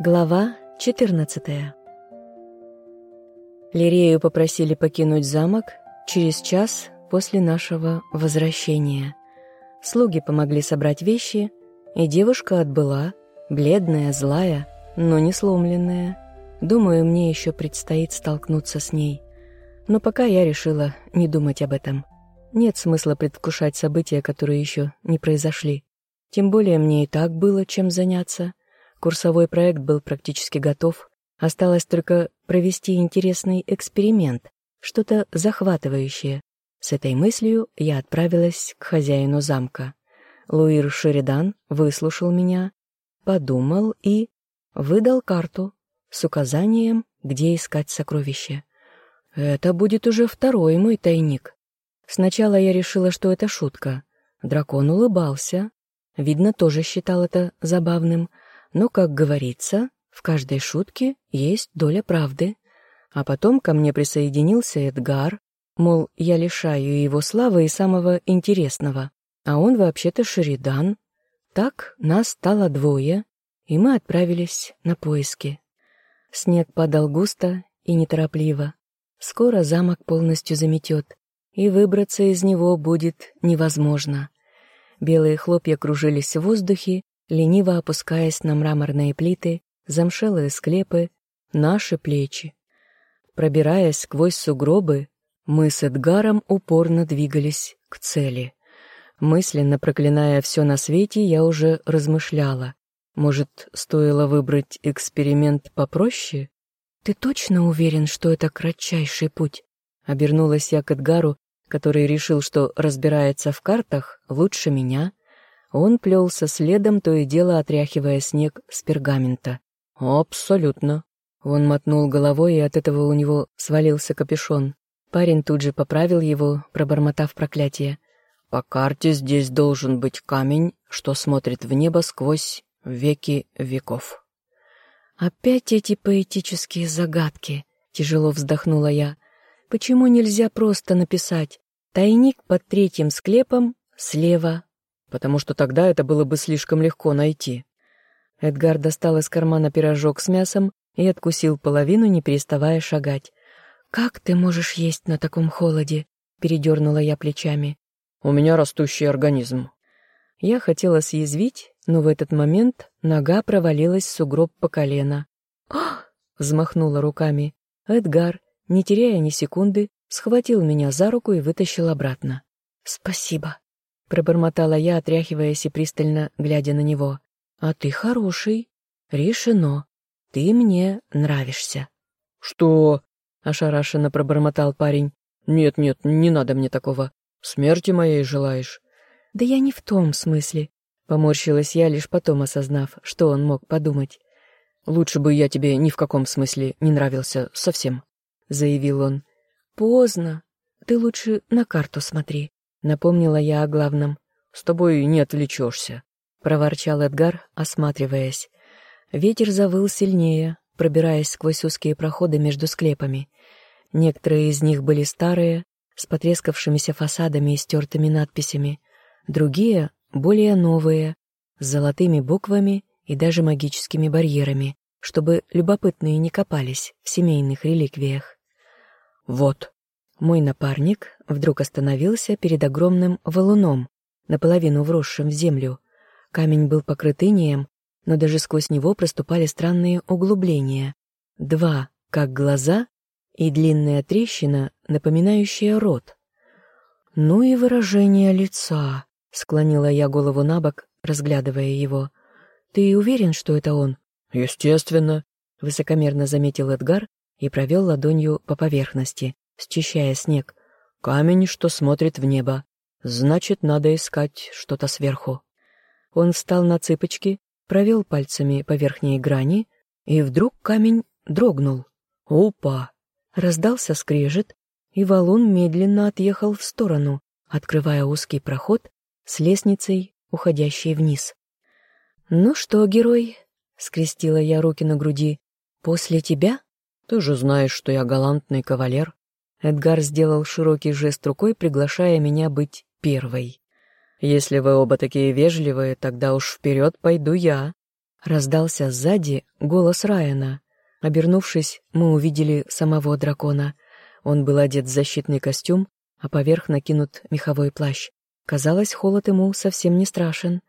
Глава 14 Лирею попросили покинуть замок через час после нашего возвращения. Слуги помогли собрать вещи, и девушка отбыла, бледная, злая, но не сломленная. Думаю, мне еще предстоит столкнуться с ней. Но пока я решила не думать об этом. Нет смысла предвкушать события, которые еще не произошли. Тем более мне и так было чем заняться — Курсовой проект был практически готов, осталось только провести интересный эксперимент, что-то захватывающее. С этой мыслью я отправилась к хозяину замка. Луир Шеридан выслушал меня, подумал и выдал карту с указанием, где искать сокровища. Это будет уже второй мой тайник. Сначала я решила, что это шутка. Дракон улыбался. Видно, тоже считал это забавным — но, как говорится, в каждой шутке есть доля правды. А потом ко мне присоединился Эдгар, мол, я лишаю его славы и самого интересного, а он вообще-то Шеридан. Так нас стало двое, и мы отправились на поиски. Снег падал густо и неторопливо. Скоро замок полностью заметет, и выбраться из него будет невозможно. Белые хлопья кружились в воздухе лениво опускаясь на мраморные плиты, замшелые склепы, наши плечи. Пробираясь сквозь сугробы, мы с Эдгаром упорно двигались к цели. Мысленно проклиная все на свете, я уже размышляла. Может, стоило выбрать эксперимент попроще? «Ты точно уверен, что это кратчайший путь?» Обернулась я к Эдгару, который решил, что разбирается в картах лучше меня — он плелся следом, то и дело отряхивая снег с пергамента. «Абсолютно». Он мотнул головой, и от этого у него свалился капюшон. Парень тут же поправил его, пробормотав проклятие. «По карте здесь должен быть камень, что смотрит в небо сквозь веки веков». «Опять эти поэтические загадки», — тяжело вздохнула я. «Почему нельзя просто написать «Тайник под третьим склепом, слева потому что тогда это было бы слишком легко найти. Эдгар достал из кармана пирожок с мясом и откусил половину, не переставая шагать. «Как ты можешь есть на таком холоде?» — передернула я плечами. «У меня растущий организм». Я хотела съязвить, но в этот момент нога провалилась в сугроб по колено. «Ах!» — взмахнула руками. Эдгар, не теряя ни секунды, схватил меня за руку и вытащил обратно. «Спасибо», Пробормотала я, отряхиваясь и пристально глядя на него. «А ты хороший. Решено. Ты мне нравишься». «Что?» — ошарашенно пробормотал парень. «Нет-нет, не надо мне такого. Смерти моей желаешь?» «Да я не в том смысле», — поморщилась я, лишь потом осознав, что он мог подумать. «Лучше бы я тебе ни в каком смысле не нравился совсем», — заявил он. «Поздно. Ты лучше на карту смотри. Напомнила я о главном. «С тобой не отвлечешься», — проворчал Эдгар, осматриваясь. Ветер завыл сильнее, пробираясь сквозь узкие проходы между склепами. Некоторые из них были старые, с потрескавшимися фасадами и стертыми надписями. Другие — более новые, с золотыми буквами и даже магическими барьерами, чтобы любопытные не копались в семейных реликвиях. «Вот», мой напарник вдруг остановился перед огромным валуном, наполовину вросшим в землю. Камень был покрыт инеем, но даже сквозь него проступали странные углубления. Два, как глаза, и длинная трещина, напоминающая рот. «Ну и выражение лица», — склонила я голову на бок, разглядывая его. «Ты уверен, что это он?» «Естественно», — высокомерно заметил Эдгар и провел ладонью по поверхности счищая снег. «Камень, что смотрит в небо. Значит, надо искать что-то сверху». Он встал на цыпочки, провел пальцами по верхней грани, и вдруг камень дрогнул. «Опа!» Раздался скрежет, и валун медленно отъехал в сторону, открывая узкий проход с лестницей, уходящей вниз. «Ну что, герой?» — скрестила я руки на груди. «После тебя?» «Ты же знаешь, что я галантный кавалер», Эдгар сделал широкий жест рукой, приглашая меня быть первой. «Если вы оба такие вежливые, тогда уж вперед пойду я. Раздался сзади голос Райана. Обернувшись, мы увидели самого дракона. Он был одет в защитный костюм, а поверх накинут меховой плащ. Казалось, холод ему совсем не страшен.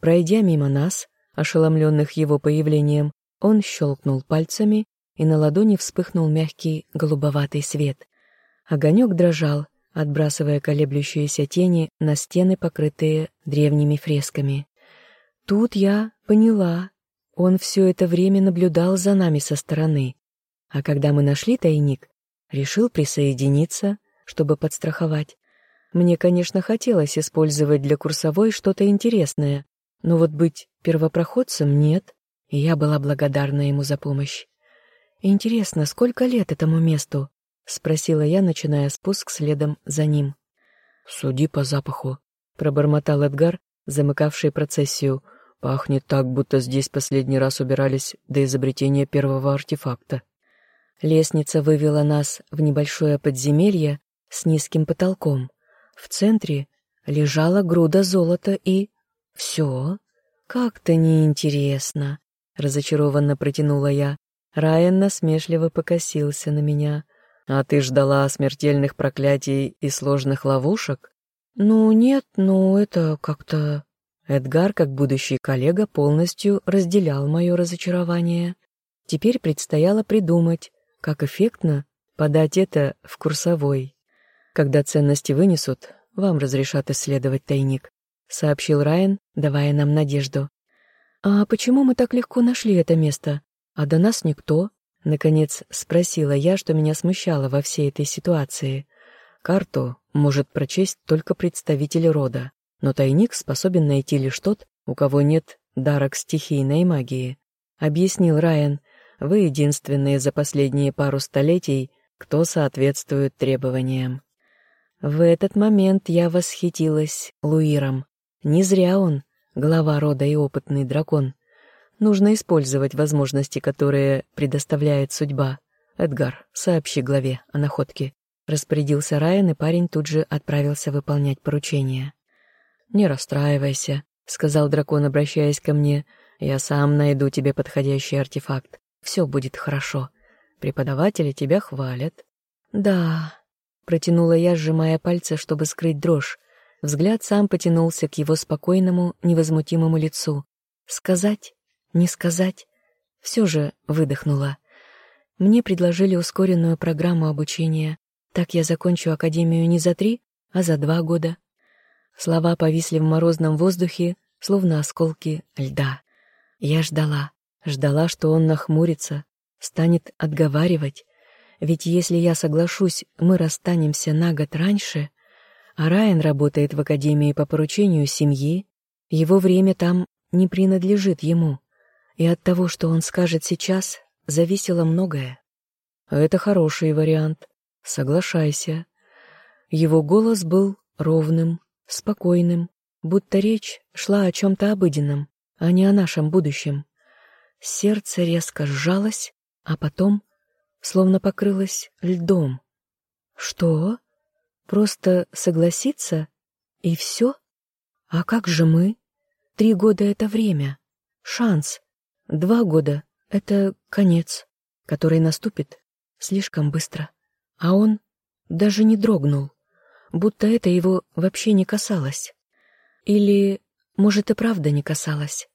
Пройдя мимо нас, ошеломленных его появлением, он щелкнул пальцами, и на ладони вспыхнул мягкий голубоватый свет. Огонек дрожал, отбрасывая колеблющиеся тени на стены, покрытые древними фресками. Тут я поняла, он все это время наблюдал за нами со стороны, а когда мы нашли тайник, решил присоединиться, чтобы подстраховать. Мне, конечно, хотелось использовать для курсовой что-то интересное, но вот быть первопроходцем нет, и я была благодарна ему за помощь. «Интересно, сколько лет этому месту?» — спросила я, начиная спуск следом за ним. «Суди по запаху», — пробормотал Эдгар, замыкавший процессию. «Пахнет так, будто здесь последний раз убирались до изобретения первого артефакта». Лестница вывела нас в небольшое подземелье с низким потолком. В центре лежала груда золота и... Все? Как-то неинтересно, разочарованно протянула я. Райан насмешливо покосился на меня. «А ты ждала смертельных проклятий и сложных ловушек?» «Ну нет, ну это как-то...» Эдгар, как будущий коллега, полностью разделял мое разочарование. Теперь предстояло придумать, как эффектно подать это в курсовой. Когда ценности вынесут, вам разрешат исследовать тайник», — сообщил Райан, давая нам надежду. «А почему мы так легко нашли это место? А до нас никто?» — наконец спросила я, что меня смущало во всей этой ситуации. «Карту может прочесть только представитель рода, но тайник способен найти лишь тот, у кого нет дара к стихийной магии», — объяснил Райан. «Вы единственные за последние пару столетий, кто соответствует требованиям». В этот момент я восхитилась Луиром. Не зря он, глава рода и опытный дракон. Нужно использовать возможности, которые предоставляет судьба. Эдгар, сообщи главе о находке. Распорядился Райан, и парень тут же отправился выполнять поручение. «Не расстраивайся», — сказал дракон, обращаясь ко мне. «Я сам найду тебе подходящий артефакт. Все будет хорошо. Преподаватели тебя хвалят». «Да», Протянула я, сжимая пальцы, чтобы скрыть дрожь. Взгляд сам потянулся к его спокойному, невозмутимому лицу. Сказать? Не сказать? Все же выдохнула. Мне предложили ускоренную программу обучения. Так я закончу академию не за три, а за два года. Слова повисли в морозном воздухе, словно осколки льда. Я ждала, ждала, что он нахмурится, станет отговаривать, ведь если я соглашусь, мы расстанемся на год раньше, а Райан работает в академии по поручению семьи, его время там не принадлежит ему, и от того, что он скажет сейчас, зависело многое. Это хороший вариант. Соглашайся. Его голос был ровным, спокойным, будто речь шла о чем-то обыденном, а не о нашем будущем. Сердце резко сжалось, а потом словно покрылась льдом. Что? Просто согласиться? И все? А как же мы? Три года — это время, шанс. Два года — это конец, который наступит слишком быстро. А он даже не дрогнул, будто это его вообще не касалось. Или, может, и правда не касалось.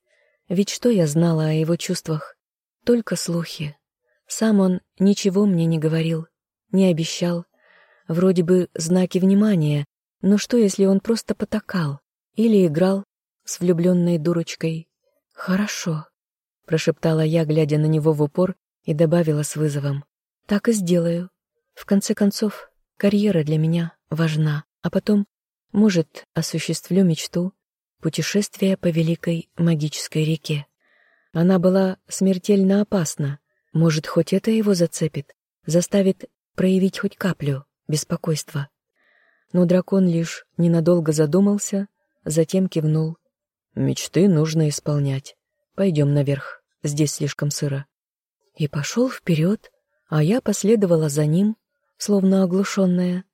Ведь что я знала о его чувствах? Только слухи. Сам он ничего мне не говорил, не обещал. Вроде бы знаки внимания, но что, если он просто потакал или играл с влюбленной дурочкой? «Хорошо», — прошептала я, глядя на него в упор, и добавила с вызовом. «Так и сделаю. В конце концов, карьера для меня важна, а потом, может, осуществлю мечту — путешествие по великой магической реке». Она была смертельно опасна, может, хоть это его зацепит, заставит проявить хоть каплю беспокойства. Но дракон лишь ненадолго задумался, затем кивнул. «Мечты нужно исполнять. Пойдем наверх, здесь слишком сыро». И пошел вперед, а я последовала за ним, словно оглушенная.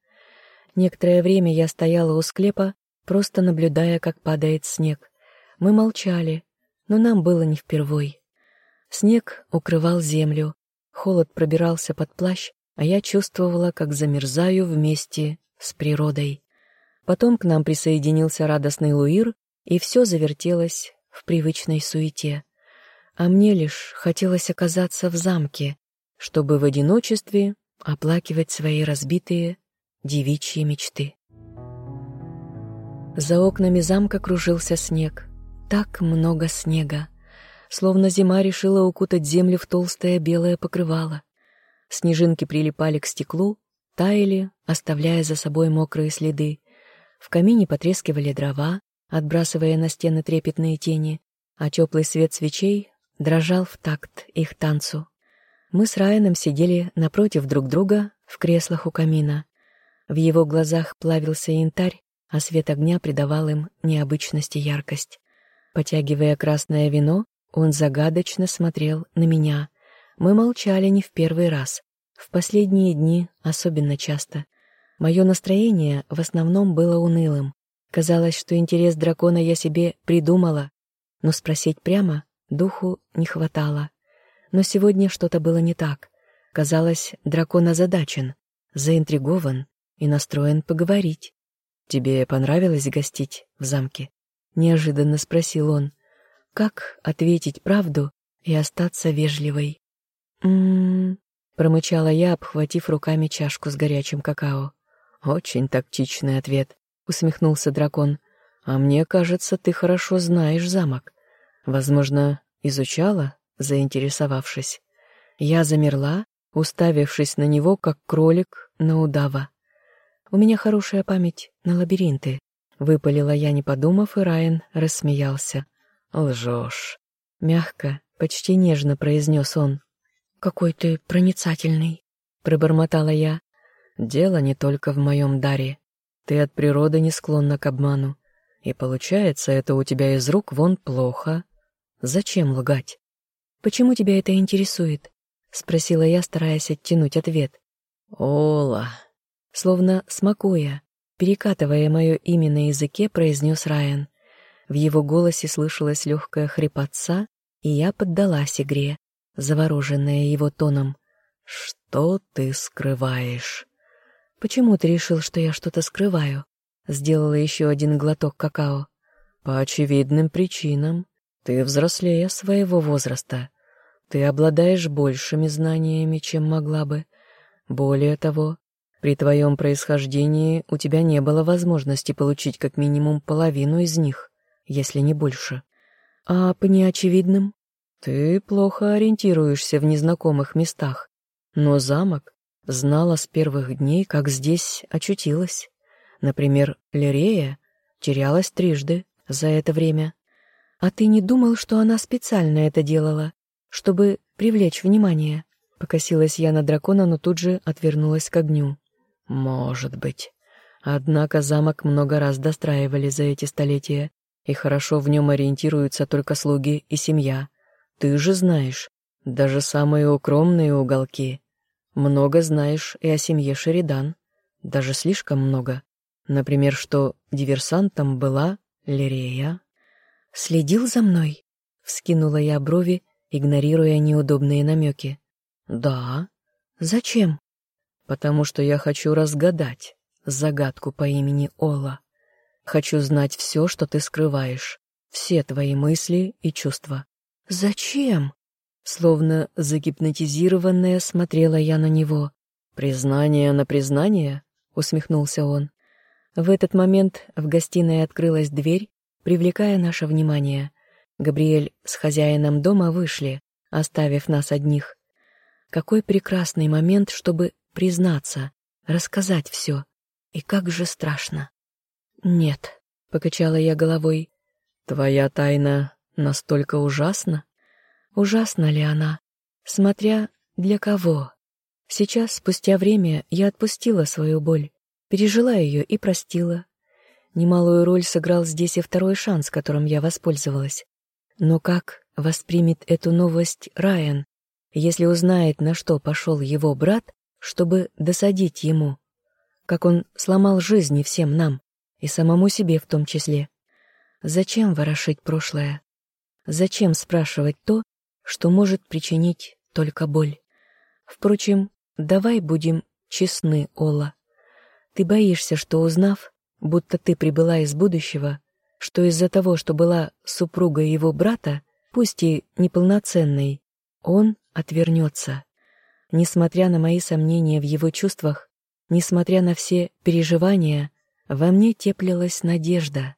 Некоторое время я стояла у склепа, просто наблюдая, как падает снег. Мы молчали. но нам было не впервой. Снег укрывал землю, холод пробирался под плащ, а я чувствовала, как замерзаю вместе с природой. Потом к нам присоединился радостный Луир, и все завертелось в привычной суете. А мне лишь хотелось оказаться в замке, чтобы в одиночестве оплакивать свои разбитые девичьи мечты. За окнами замка кружился снег. Так много снега. Словно зима решила укутать землю в толстое белое покрывало. Снежинки прилипали к стеклу, таяли, оставляя за собой мокрые следы. В камине потрескивали дрова, отбрасывая на стены трепетные тени, а теплый свет свечей дрожал в такт их танцу. Мы с Райаном сидели напротив друг друга в креслах у камина. В его глазах плавился янтарь, а свет огня придавал им необычность и яркость. Потягивая красное вино, он загадочно смотрел на меня. Мы молчали не в первый раз. В последние дни особенно часто. Мое настроение в основном было унылым. Казалось, что интерес дракона я себе придумала, но спросить прямо духу не хватало. Но сегодня что-то было не так. Казалось, дракон озадачен, заинтригован и настроен поговорить. «Тебе понравилось гостить в замке?» — неожиданно спросил он. «Как ответить правду и остаться вежливой?» «М-м-м», промычала я, обхватив руками чашку с горячим какао. «Очень тактичный ответ», — усмехнулся дракон. «А мне кажется, ты хорошо знаешь замок. Возможно, изучала, заинтересовавшись?» Я замерла, уставившись на него, как кролик на удава. У меня хорошая память на лабиринты. Выпалила я, не подумав, и Райан рассмеялся. «Лжешь». Мягко, почти нежно произнес он. «Какой ты проницательный», — пробормотала я. «Дело не только в моем даре. Ты от природы не склонна к обману. И получается, это у тебя из рук вон плохо. Зачем лгать? Почему тебя это интересует?» — спросила я, стараясь оттянуть ответ. «Ола», Словно смакуя, перекатывая мое имя на языке, произнес Райан. В его голосе слышалась легкая хрипотца, и я поддалась игре, завороженная его тоном. «Что ты скрываешь?» «Почему ты решил, что я что-то скрываю?» Сделала еще один глоток какао. «По очевидным причинам. Ты взрослее своего возраста. Ты обладаешь большими знаниями, чем могла бы. Более того, при твоем происхождении у тебя не было возможности получить как минимум половину из них, если не больше. А по неочевидным? Ты плохо ориентируешься в незнакомых местах, но замок знала с первых дней, как здесь очутилась. Например, Лерея терялась трижды за это время. А ты не думал, что она специально это делала, чтобы привлечь внимание? Покосилась я на дракона, но тут же отвернулась к огню. Может быть. Однако замок много раз достраивали за эти столетия, и хорошо в нем ориентируются только слуги и семья. Ты же знаешь, даже самые укромные уголки. Много знаешь и о семье Шеридан, даже слишком много. Например, что диверсантом была Лирея. «Следил за мной?» — вскинула я брови, игнорируя неудобные намеки. «Да». «Зачем?» потому что я хочу разгадать загадку по имени Ола. Хочу знать все, что ты скрываешь, все твои мысли и чувства. Зачем? Словно загипнотизированная смотрела я на него. «Признание на признание?» — усмехнулся он. В этот момент в гостиной открылась дверь, привлекая наше внимание. Габриэль с хозяином дома вышли, оставив нас одних. Какой прекрасный момент, чтобы признаться, рассказать все. И как же страшно. «Нет», — покачала я головой, — «твоя тайна настолько ужасна?» Ужасна ли она? Смотря для кого. Сейчас, спустя время, я отпустила свою боль, пережила ее и простила. Немалую роль сыграл здесь и второй шанс, которым я воспользовалась. Но как воспримет эту новость Райан, если узнает, на что пошел его брат чтобы досадить ему, как он сломал жизни всем нам, и самому себе в том числе. Зачем ворошить прошлое? Зачем спрашивать то, что может причинить только боль? Впрочем, давай будем честны, Ола. Ты боишься, что узнав, будто ты прибыла из будущего, что из-за того, что была супругой его брата, пусть и неполноценной, он отвернется. Несмотря на мои сомнения в его чувствах, несмотря на все переживания, во мне теплилась надежда,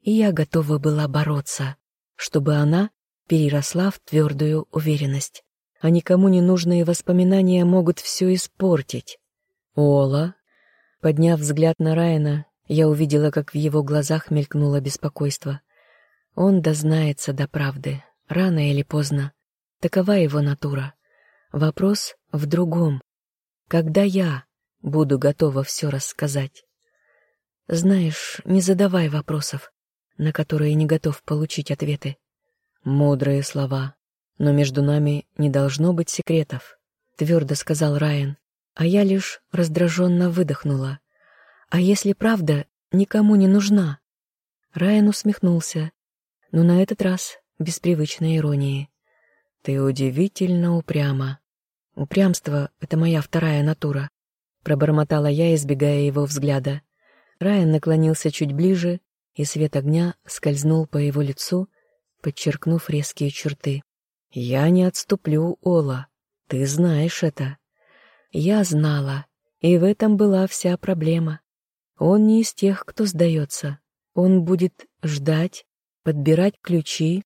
и я готова была бороться, чтобы она переросла в твердую уверенность. А никому не нужные воспоминания могут все испортить. Ола, подняв взгляд на Райана, я увидела, как в его глазах мелькнуло беспокойство. Он дознается до правды, рано или поздно. Такова его натура. Вопрос в другом. Когда я буду готова все рассказать? Знаешь, не задавай вопросов, на которые не готов получить ответы. Мудрые слова. Но между нами не должно быть секретов, твердо сказал Райан, а я лишь раздраженно выдохнула. А если правда никому не нужна? Райан усмехнулся, но на этот раз без привычной иронии. Ты удивительно упряма. Упрямство — это моя вторая натура. Пробормотала я, избегая его взгляда. Райан наклонился чуть ближе, и свет огня скользнул по его лицу, подчеркнув резкие черты. «Я не отступлю, Ола. Ты знаешь это». Я знала, и в этом была вся проблема. Он не из тех, кто сдается. Он будет ждать, подбирать ключи,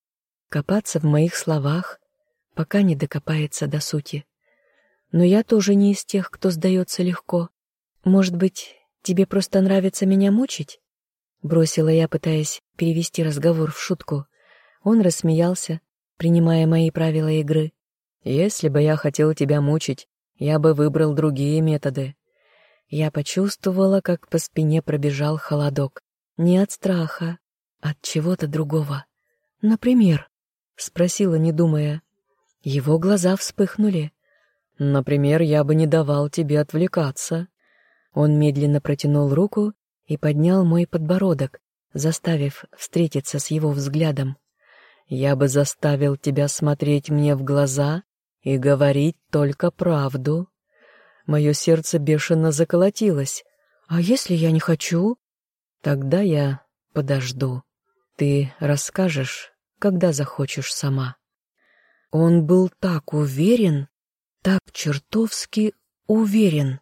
копаться в моих словах, пока не докопается до сути. Но я тоже не из тех, кто сдается легко. Может быть, тебе просто нравится меня мучить? Бросила я, пытаясь перевести разговор в шутку. Он рассмеялся, принимая мои правила игры. Если бы я хотел тебя мучить, я бы выбрал другие методы. Я почувствовала, как по спине пробежал холодок. Не от страха, от чего-то другого. Например, спросила, не думая. Его глаза вспыхнули. Например, я бы не давал тебе отвлекаться. Он медленно протянул руку и поднял мой подбородок, заставив встретиться с его взглядом. Я бы заставил тебя смотреть мне в глаза и говорить только правду. Мое сердце бешено заколотилось. «А если я не хочу?» «Тогда я подожду. Ты расскажешь, когда захочешь сама». Он был так уверен, так чертовски уверен.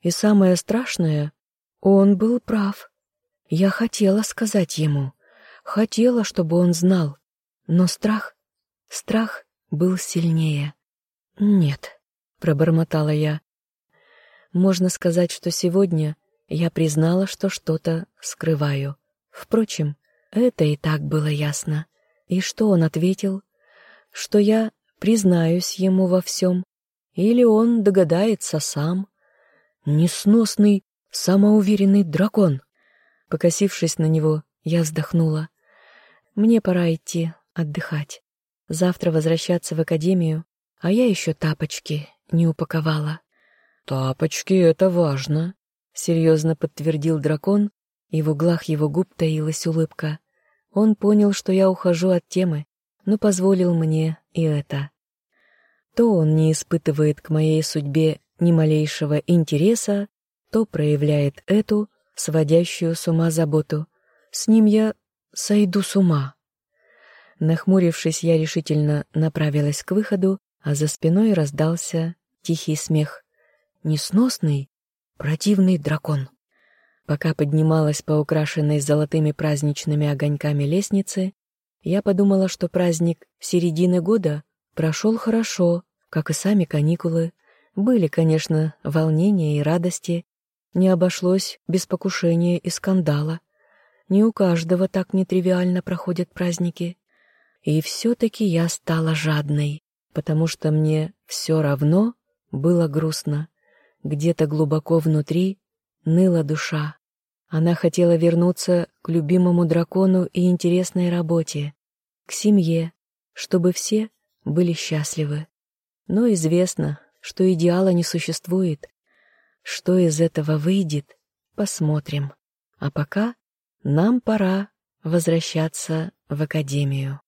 И самое страшное, он был прав. Я хотела сказать ему, хотела, чтобы он знал, но страх, страх был сильнее. «Нет», — пробормотала я, можно сказать, что сегодня я признала, что что-то скрываю. Впрочем, это и так было ясно. И что он ответил? Что я признаюсь ему во всем. Или он догадается сам. Несносный, самоуверенный дракон. Покосившись на него, я вздохнула. Мне пора идти отдыхать. Завтра возвращаться в академию, а я еще тапочки не упаковала. «Тапочки — это важно», — серьезно подтвердил дракон, и в углах его губ таилась улыбка. Он понял, что я ухожу от темы, но позволил мне и это. То он не испытывает к моей судьбе ни малейшего интереса, то проявляет эту, сводящую с ума заботу. С ним я сойду с ума. Нахмурившись, я решительно направилась к выходу, а за спиной раздался тихий смех несносный, противный дракон. Пока поднималась по украшенной золотыми праздничными огоньками лестнице, я подумала, что праздник середины года прошел хорошо, как и сами каникулы. Были, конечно, волнения и радости, не обошлось без покушения и скандала. Не у каждого так нетривиально проходят праздники. И все-таки я стала жадной, потому что мне все равно было грустно. Где-то глубоко внутри ныла душа. Она хотела вернуться к любимому дракону и интересной работе, к семье, чтобы все были счастливы. Но известно, что идеала не существует. Что из этого выйдет, посмотрим. А пока нам пора возвращаться в академию.